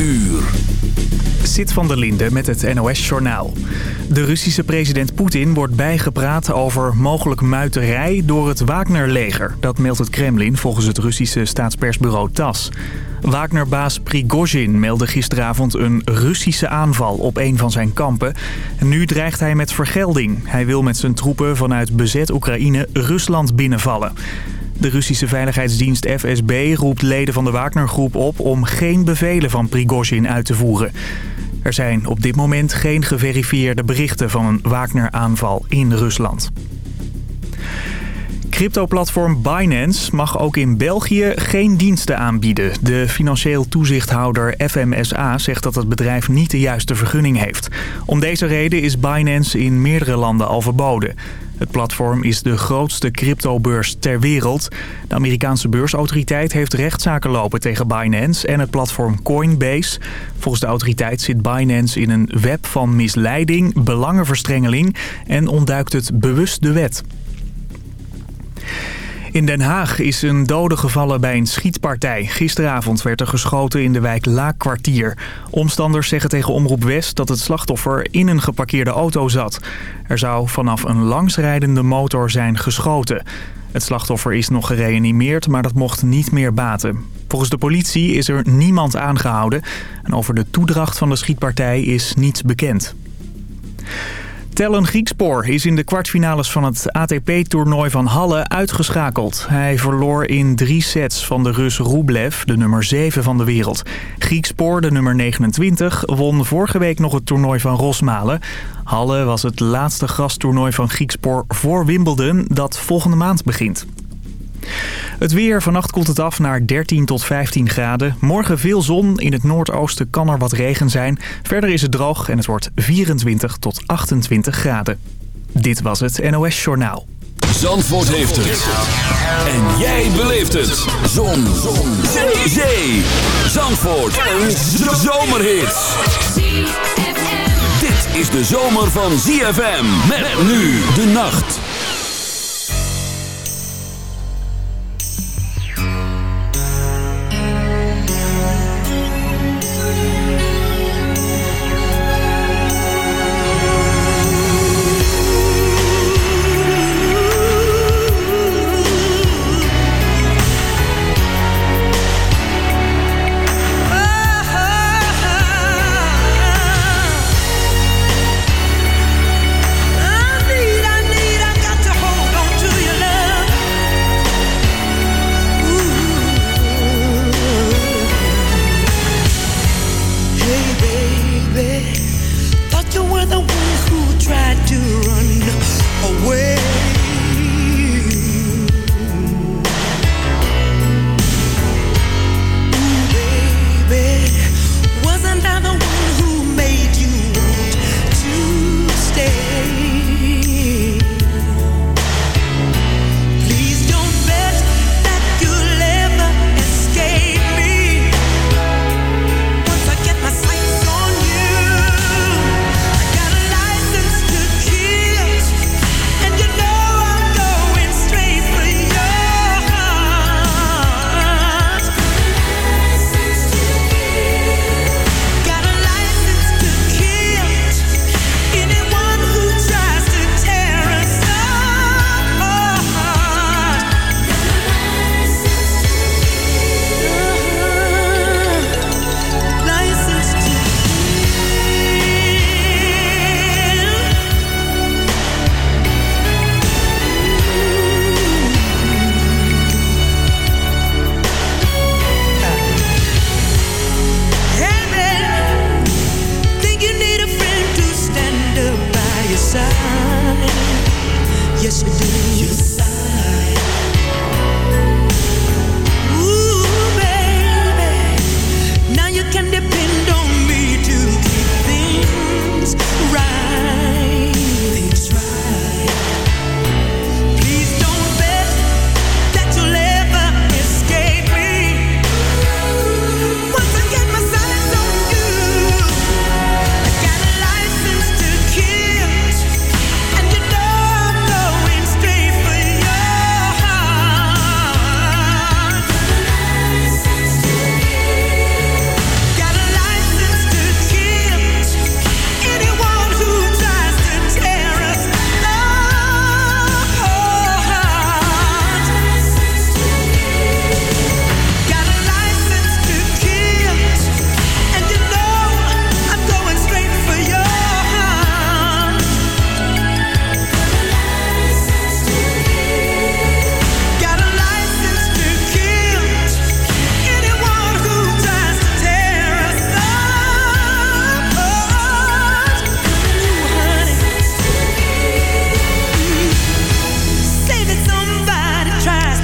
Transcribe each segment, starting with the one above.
uur. Zit van der Linde met het NOS-journaal. De Russische president Poetin wordt bijgepraat over mogelijk muiterij door het Wagner-leger. Dat meldt het Kremlin volgens het Russische staatspersbureau TAS. Wagner-baas Prigozhin meldde gisteravond een Russische aanval op een van zijn kampen. Nu dreigt hij met vergelding. Hij wil met zijn troepen vanuit bezet Oekraïne Rusland binnenvallen. De Russische veiligheidsdienst FSB roept leden van de Wagner-groep op om geen bevelen van Prigozhin uit te voeren. Er zijn op dit moment geen geverifieerde berichten van een Wagner-aanval in Rusland. Crypto-platform Binance mag ook in België geen diensten aanbieden. De financieel toezichthouder FMSA zegt dat het bedrijf niet de juiste vergunning heeft. Om deze reden is Binance in meerdere landen al verboden. Het platform is de grootste cryptobeurs ter wereld. De Amerikaanse beursautoriteit heeft rechtszaken lopen tegen Binance en het platform Coinbase. Volgens de autoriteit zit Binance in een web van misleiding, belangenverstrengeling en ontduikt het bewust de wet. In Den Haag is een dode gevallen bij een schietpartij. Gisteravond werd er geschoten in de wijk Laakkwartier. Omstanders zeggen tegen Omroep West dat het slachtoffer in een geparkeerde auto zat. Er zou vanaf een langsrijdende motor zijn geschoten. Het slachtoffer is nog gereanimeerd, maar dat mocht niet meer baten. Volgens de politie is er niemand aangehouden. En over de toedracht van de schietpartij is niets bekend. Tellen Griekspoor is in de kwartfinales van het ATP-toernooi van Halle uitgeschakeld. Hij verloor in drie sets van de Rus Rublev, de nummer 7 van de wereld. Griekspoor, de nummer 29, won vorige week nog het toernooi van Rosmalen. Halle was het laatste gasttoernooi van Griekspoor voor Wimbledon, dat volgende maand begint. Het weer, vannacht koelt het af naar 13 tot 15 graden. Morgen veel zon, in het noordoosten kan er wat regen zijn. Verder is het droog en het wordt 24 tot 28 graden. Dit was het NOS Journaal. Zandvoort heeft het. En jij beleeft het. Zon. zon. Zee. Zee. Zandvoort. Een zomerhit. Dit is de zomer van ZFM. Met nu de nacht.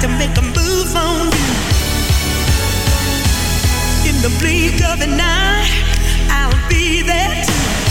to make a move on you. In the blink of an eye, I'll be there too.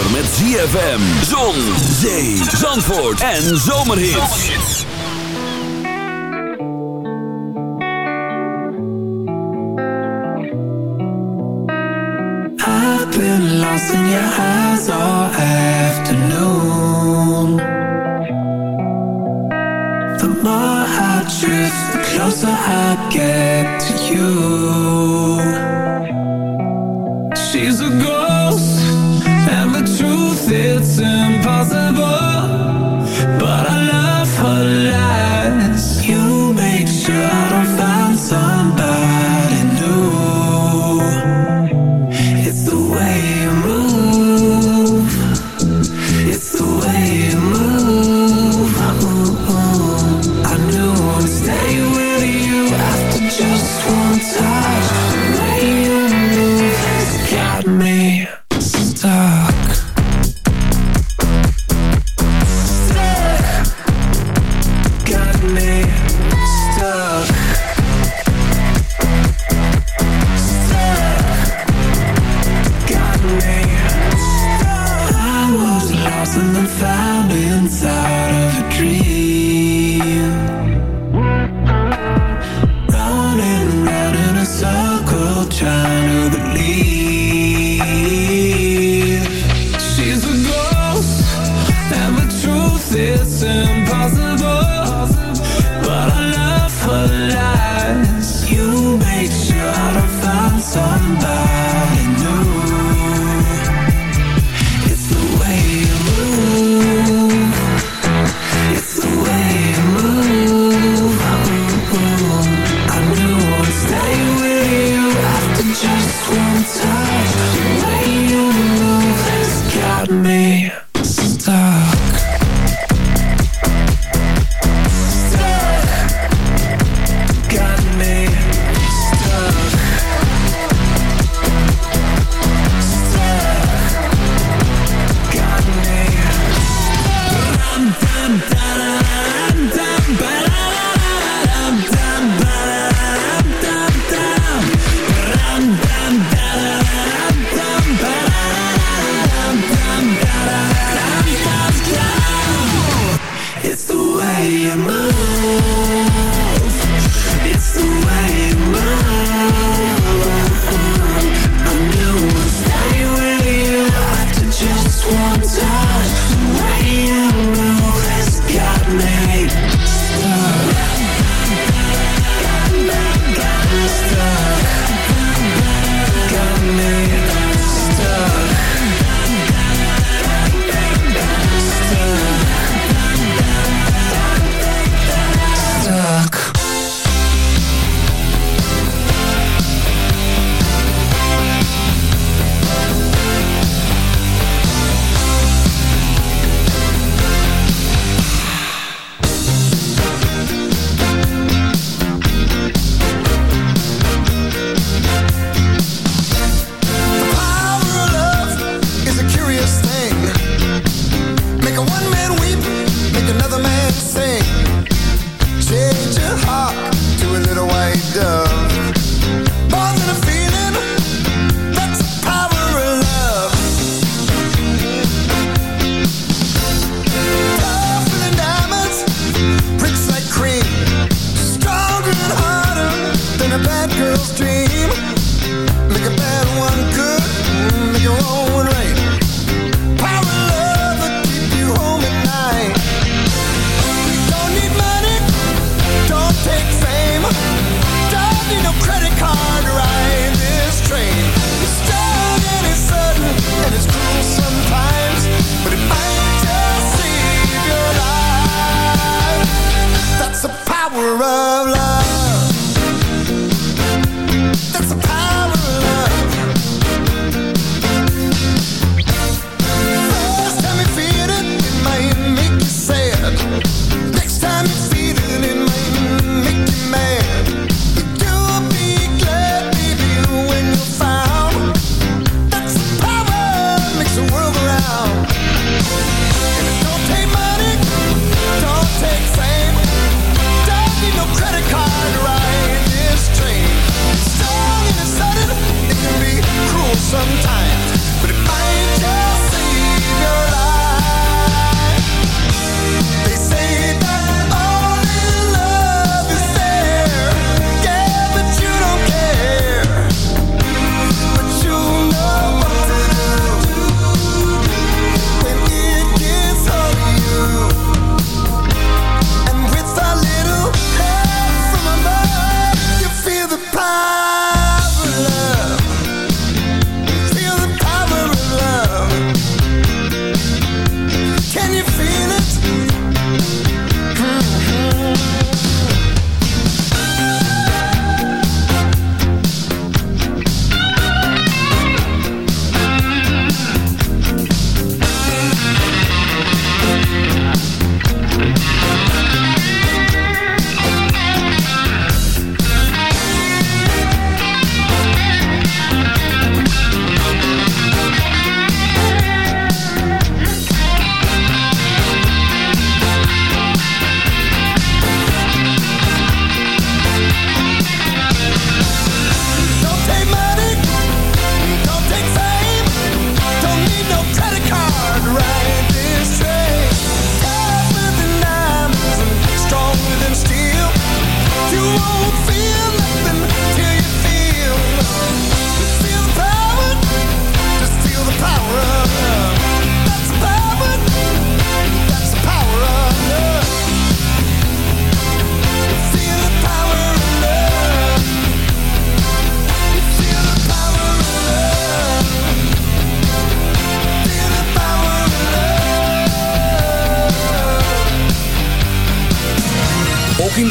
zomer met ZFM. Zon, zee, zandvoort en zomerhits. I've been lost in your eyes all afternoon. The more I drift, the closer I get to you.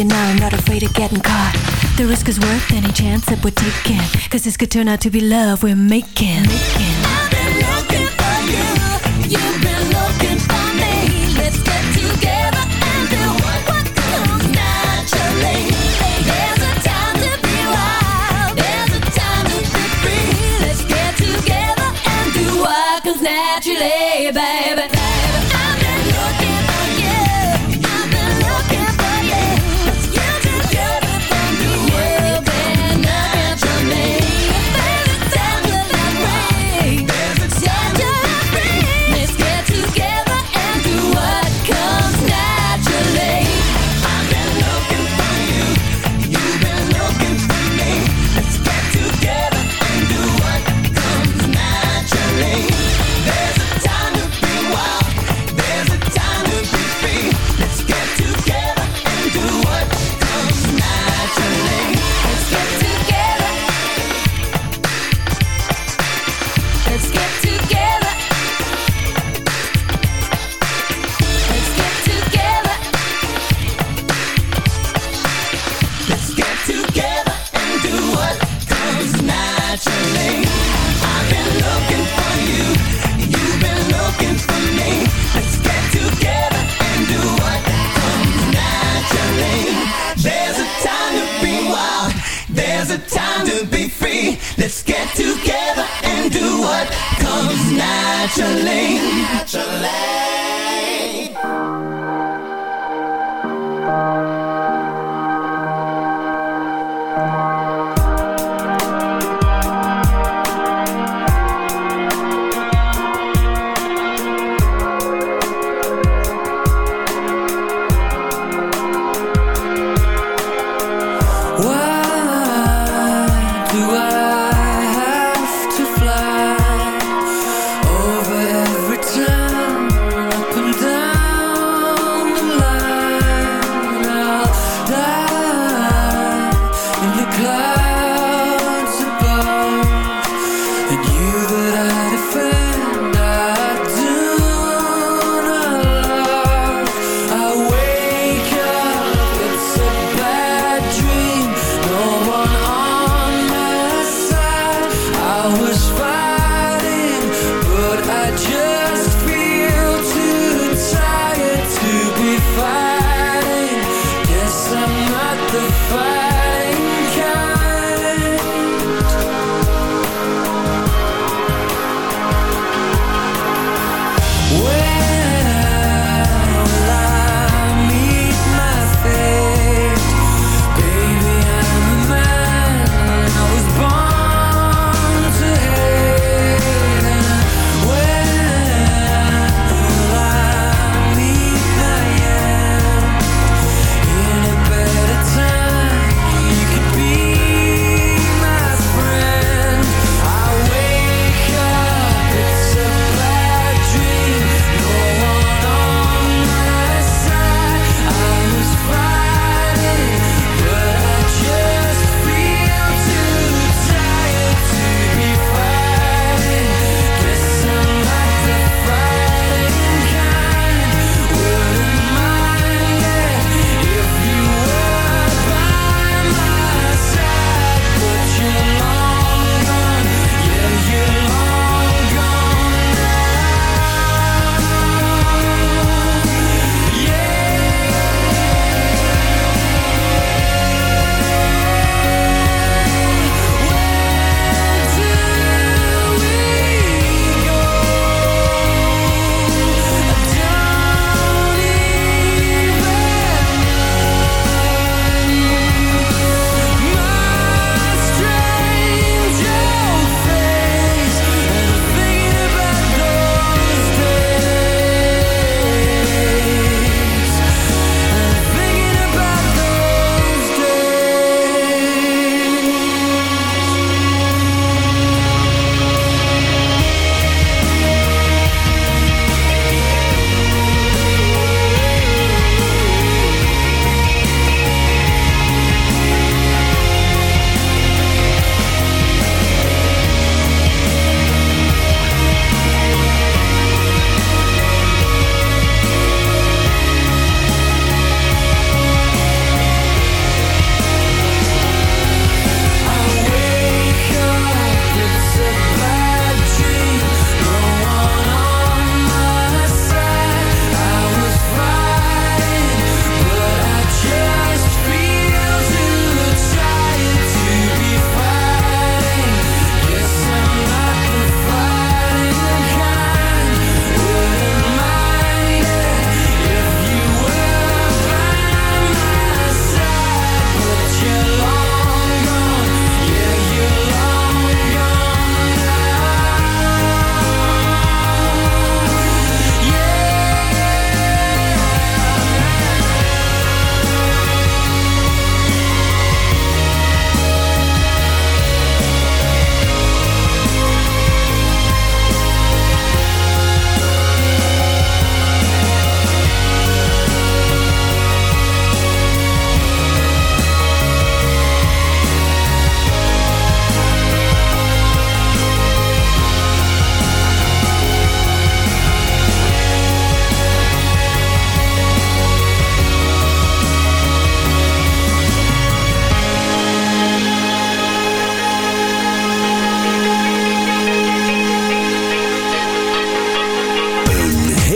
you know I'm not afraid of getting caught The risk is worth any chance that we're taking Cause this could turn out to be love we're making. making.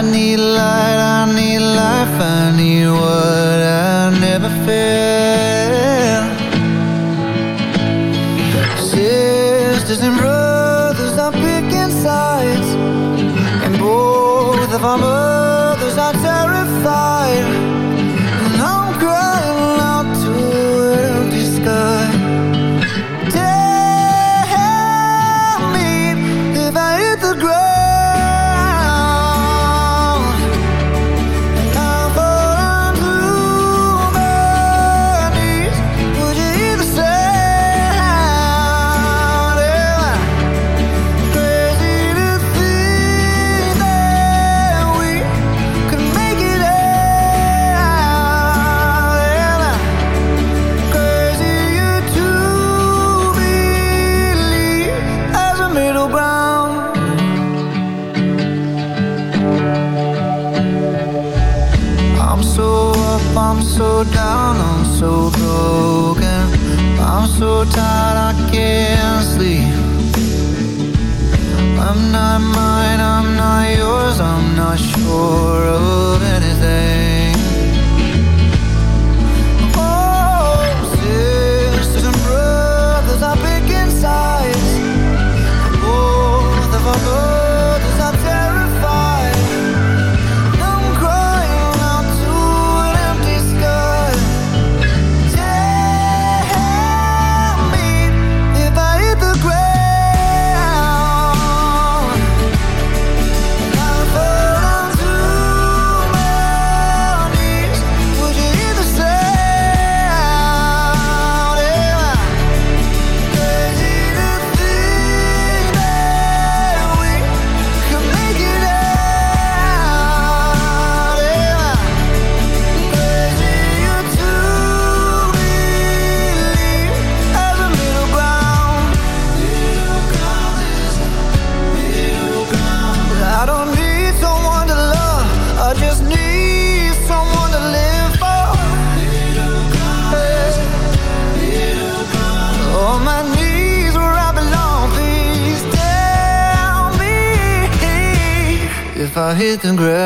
I need light, I need life, I need what I never felt. can grow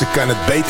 Ze kan het beter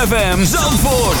ZFM Zandvoort.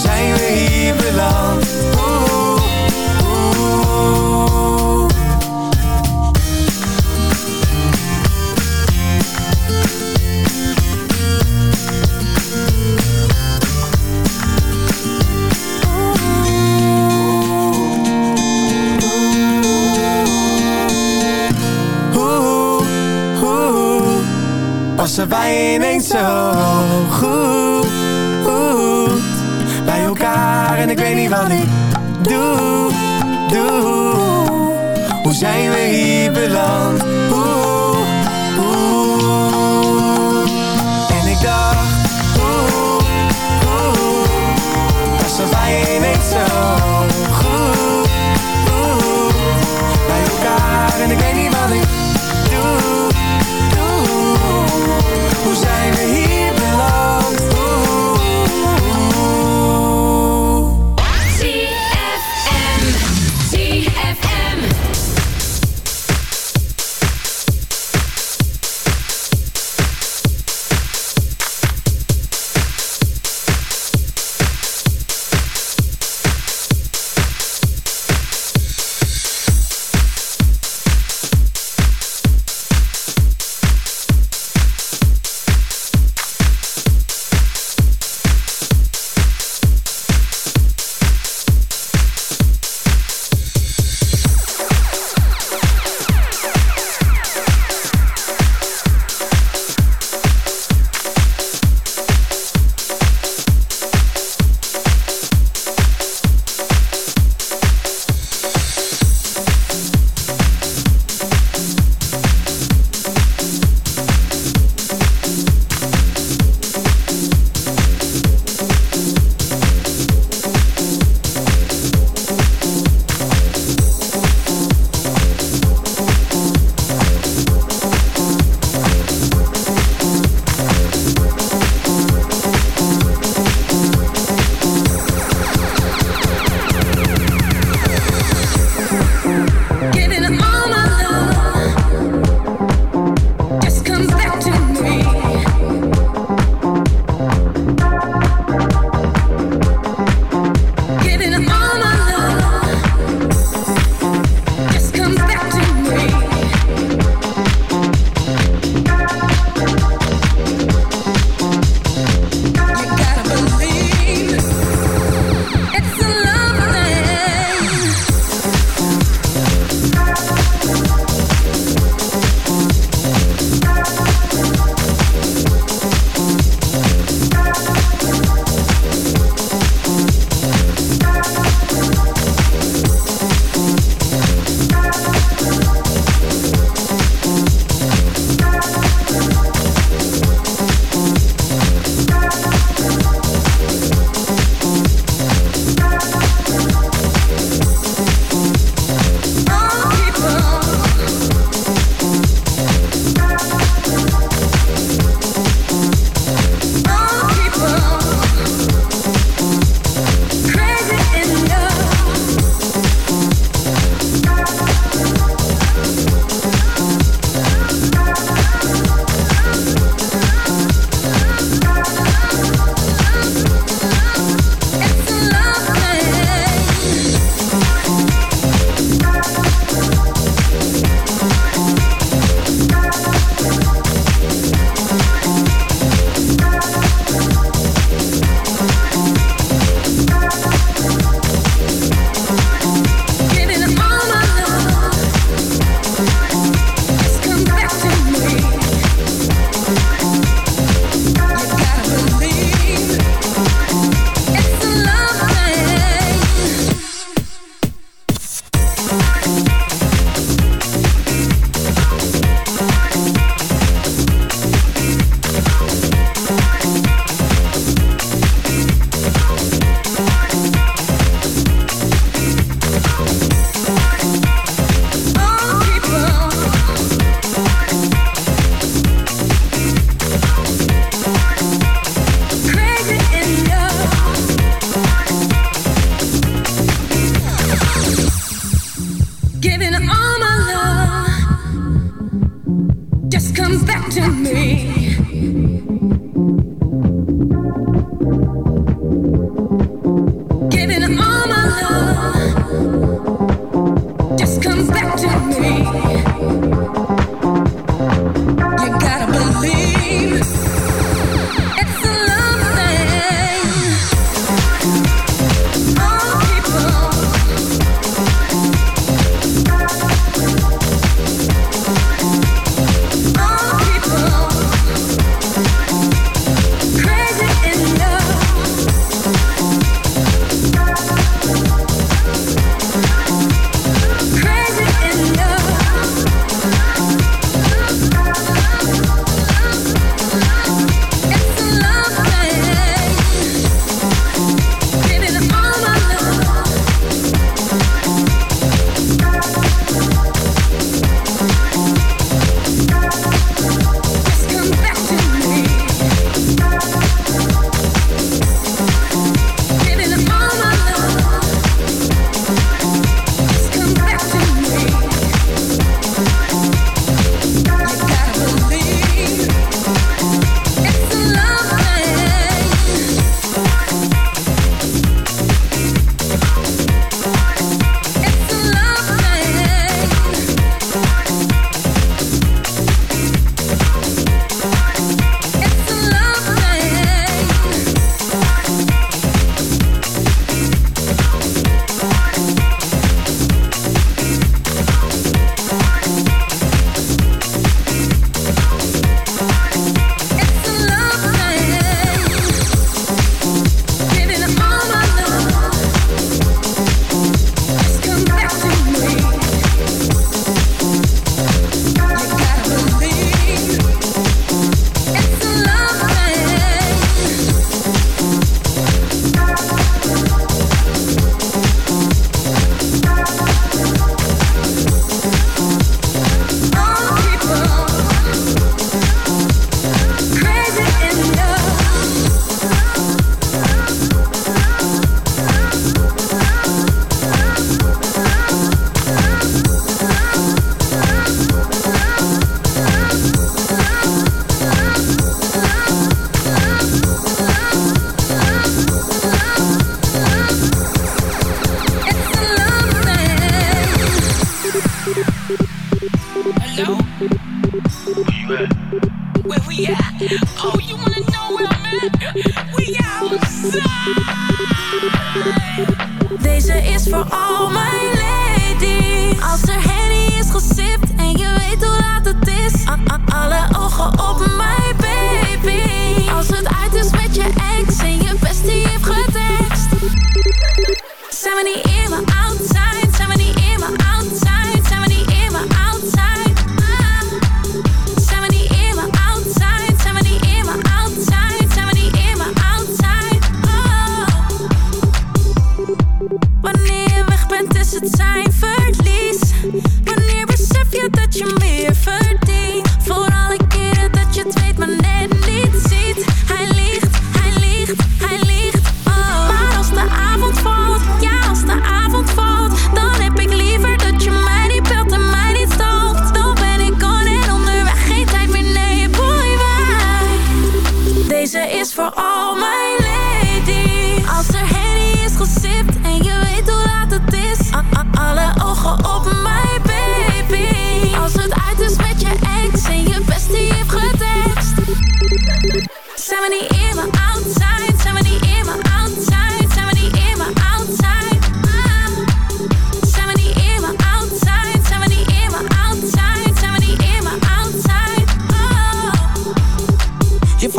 zijn we hier beland? Ineens zo wat ik doe, doe. Hoe zijn we hier beland?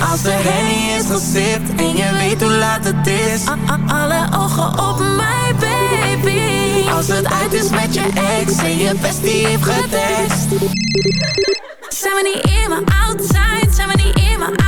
Als er hennie is en je weet hoe laat het is. A Alle ogen op mij, baby. Als het uit is met je ex en je bestie heeft getest. Zijn we niet in mijn outside? Zijn we niet in mijn?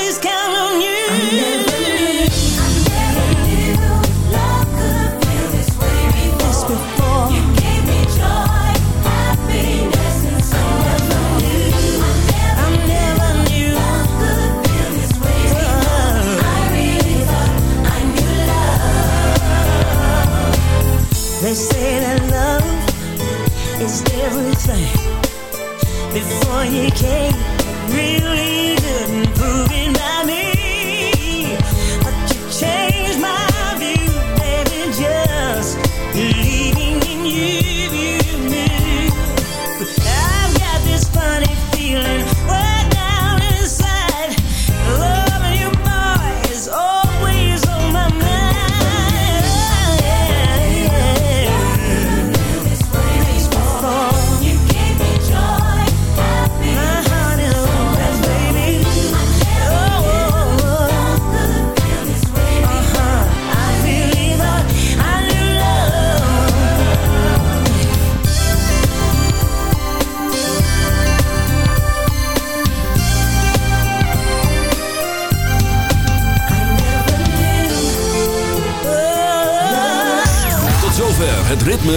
you came